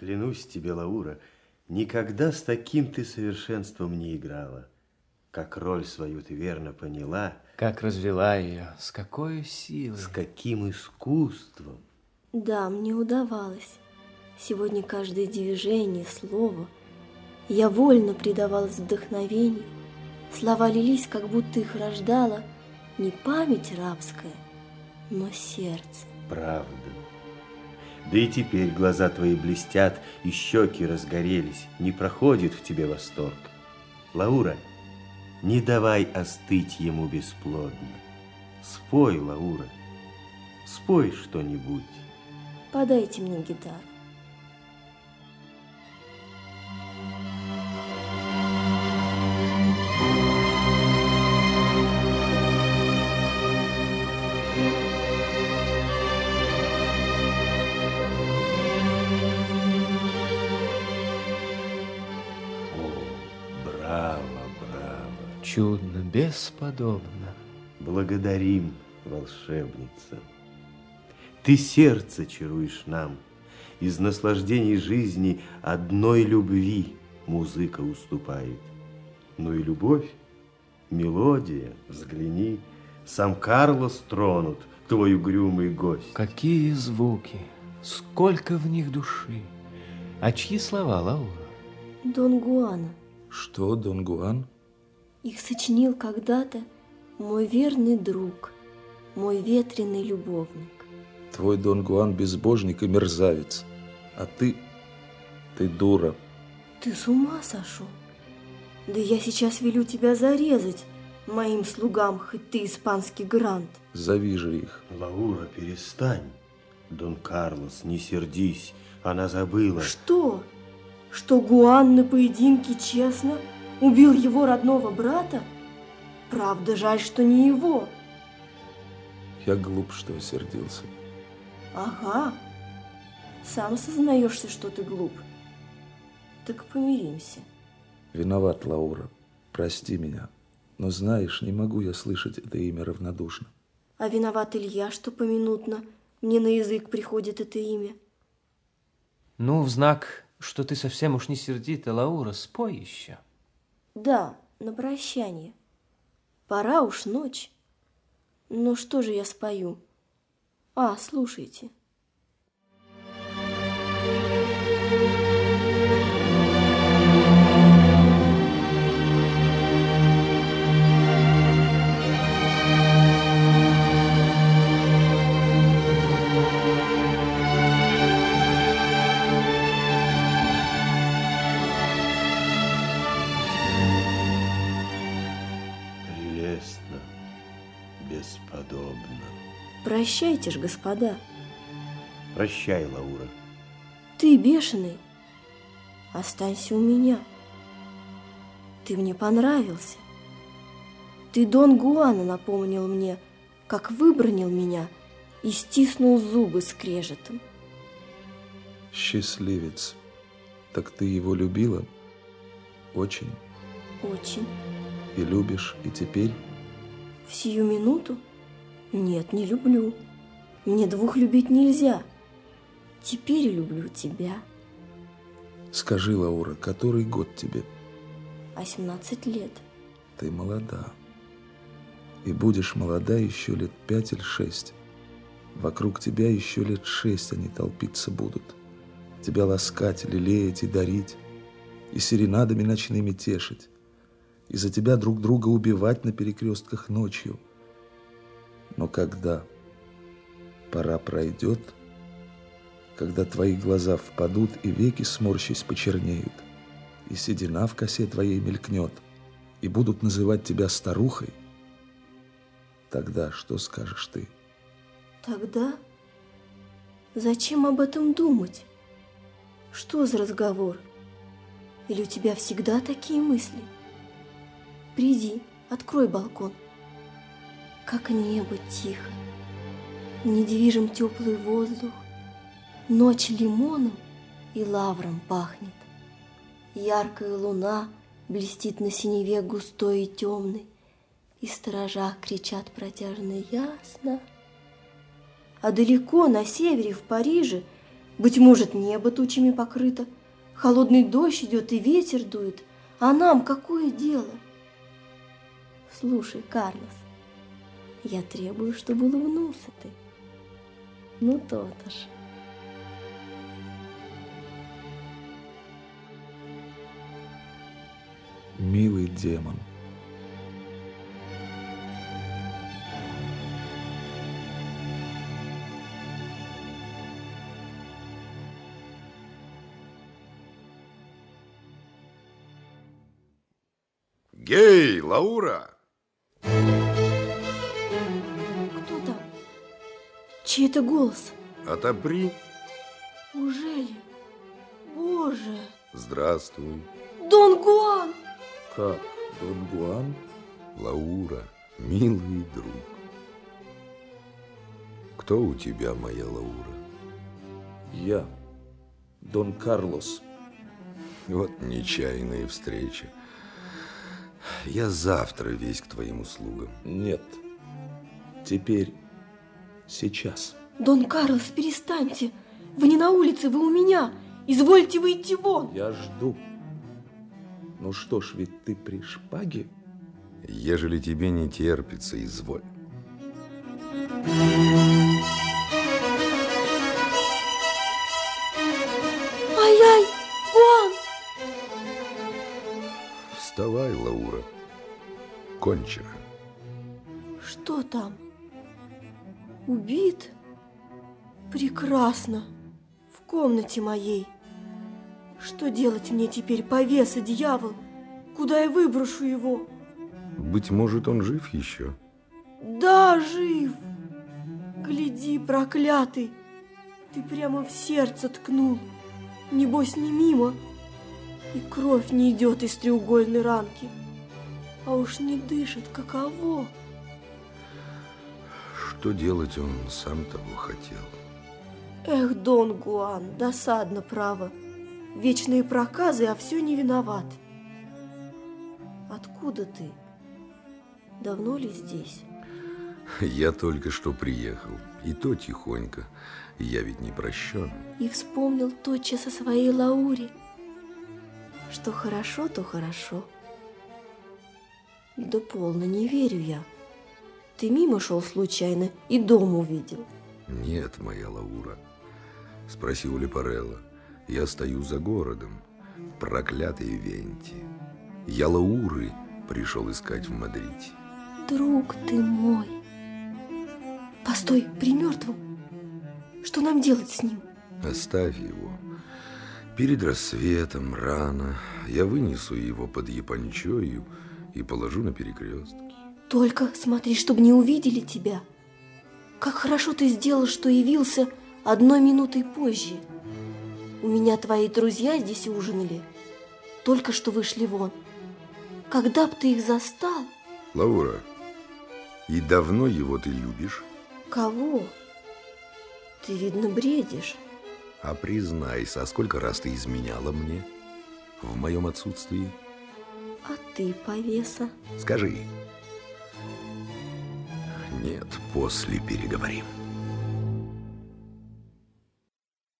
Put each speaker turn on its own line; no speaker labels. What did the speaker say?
Клянусь тебе, Лаура, никогда с таким ты совершенством не играла. Как роль свою ты верно поняла.
Как развела ее, с какой силой.
С каким искусством.
Да, мне удавалось. Сегодня каждое движение, слово. Я вольно предавалась вдохновению. Слова лились, как будто их рождала не память рабская, но сердце.
Правда. Да и теперь глаза твои блестят, и щеки разгорелись. Не проходит в тебе восторг. Лаура, не давай остыть ему бесплодно. Спой, Лаура, спой что-нибудь.
Подайте мне гитару.
Чудно, бесподобно.
Благодарим, волшебница. Ты сердце чаруешь нам. Из наслаждений жизни одной любви музыка уступает. Ну и любовь, мелодия, взгляни, сам Карлос тронут, твой угрюмый гость.
Какие звуки, сколько в них души. А чьи слова, Лаура?
Дон Гуана.
Что, Дон Гуан?
Их сочинил когда-то мой верный друг, мой ветреный любовник.
Твой Дон Гуан безбожник и мерзавец, а ты, ты дура.
Ты с ума сошел? Да я сейчас велю тебя зарезать моим слугам, хоть ты испанский грант.
Зови же их.
Лаура, перестань. Дон Карлос, не сердись, она забыла.
Что? Что Гуан на поединке честно Убил его родного брата? Правда, жаль, что не его.
Я глуп, что осердился.
Ага. Сам сознаешься, что ты глуп. Так помиримся.
Виноват, Лаура. Прости меня. Но знаешь, не могу я слышать это имя равнодушно.
А виноват Илья, что поминутно мне на язык приходит это имя.
Ну, в знак, что ты совсем уж не сердита, Лаура, спой еще.
Да, на прощание. Пора уж ночь. Ну что же я спою? А, слушайте. Прощайте ж, господа.
Прощай, Лаура.
Ты бешеный. Останься у меня. Ты мне понравился. Ты Дон Гуана напомнил мне, как выбронил меня и стиснул зубы скрежетом.
Счастливец. Так ты его любила? Очень?
Очень.
И любишь и теперь?
В сию минуту? Нет, не люблю. Мне двух любить нельзя. Теперь люблю тебя.
Скажи, Лаура, который год тебе?
18 лет.
Ты молода. И будешь молода еще лет пять или шесть. Вокруг тебя еще лет шесть они толпиться будут. Тебя ласкать, лелеять и дарить. И серенадами ночными тешить. И за тебя друг друга убивать на перекрестках ночью – но когда пора пройдет, когда твои глаза впадут и веки, сморщись, почернеют, и седина в косе твоей мелькнет, и будут называть тебя старухой, тогда что скажешь ты?
Тогда зачем об этом думать? Что за разговор? Или у тебя всегда такие мысли? Приди, открой балкон как небо тихо, Недвижим теплый воздух, Ночь лимоном и лавром пахнет. Яркая луна блестит на синеве густой и темной, И сторожа кричат протяжно ясно. А далеко на севере, в Париже, Быть может, небо тучами покрыто, холодный дождь идет и ветер дует, а нам какое дело? Слушай, Карлос, я требую, чтобы улыбнулся ты. Ну, то-то ж.
Милый демон.
Гей, Лаура!
Кто Чей это голос?
Отопри.
Неужели? Боже!
Здравствуй,
Дон Гуан!
Как, Дон Гуан?
Лаура, милый друг. Кто у тебя, моя Лаура?
Я, Дон Карлос.
Вот нечаянная встреча. Я завтра весь к твоим услугам.
Нет, теперь, сейчас.
Дон Карлос, перестаньте! Вы не на улице, вы у меня! Извольте выйти вон!
Я жду. Ну что ж, ведь ты при шпаге?
Ежели тебе не терпится, изволь.
Ай-яй! Гуан!
Вставай, Лаура. Кончено.
Что там? Убит? Прекрасно. В комнате моей. Что делать мне теперь, повеса, дьявол? Куда я выброшу его?
Быть может, он жив еще?
Да, жив. Гляди, проклятый. Ты прямо в сердце ткнул. Небось, не мимо. И кровь не идет из треугольной ранки. А уж не дышит, каково.
Что делать он сам того хотел?
Эх, Дон Гуан, досадно, право. Вечные проказы, а все не виноват. Откуда ты? Давно ли здесь?
Я только что приехал, и то тихонько. Я ведь не прощен.
И вспомнил тотчас о своей Лауре. Что хорошо, то хорошо. Да полно, не верю я. Ты мимо шел случайно и дом увидел.
Нет, моя Лаура. Спроси у Лепарелла. Я стою за городом, в проклятой Венте. Я Лауры пришел искать в Мадрите.
Друг ты мой. Постой, при мертвом. Что нам делать с ним?
Оставь его. Перед рассветом, рано, я вынесу его под япончою и положу на перекрестке.
Только смотри, чтобы не увидели тебя. Как хорошо ты сделал, что явился одной минутой позже. У меня твои друзья здесь ужинали. Только что вышли вон. Когда б ты их застал?
Лаура, и давно его ты любишь?
Кого? Ты, видно, бредишь.
А признайся, а сколько раз ты изменяла мне в моем отсутствии?
А ты, повеса,
Скажи. Нет, после переговорим.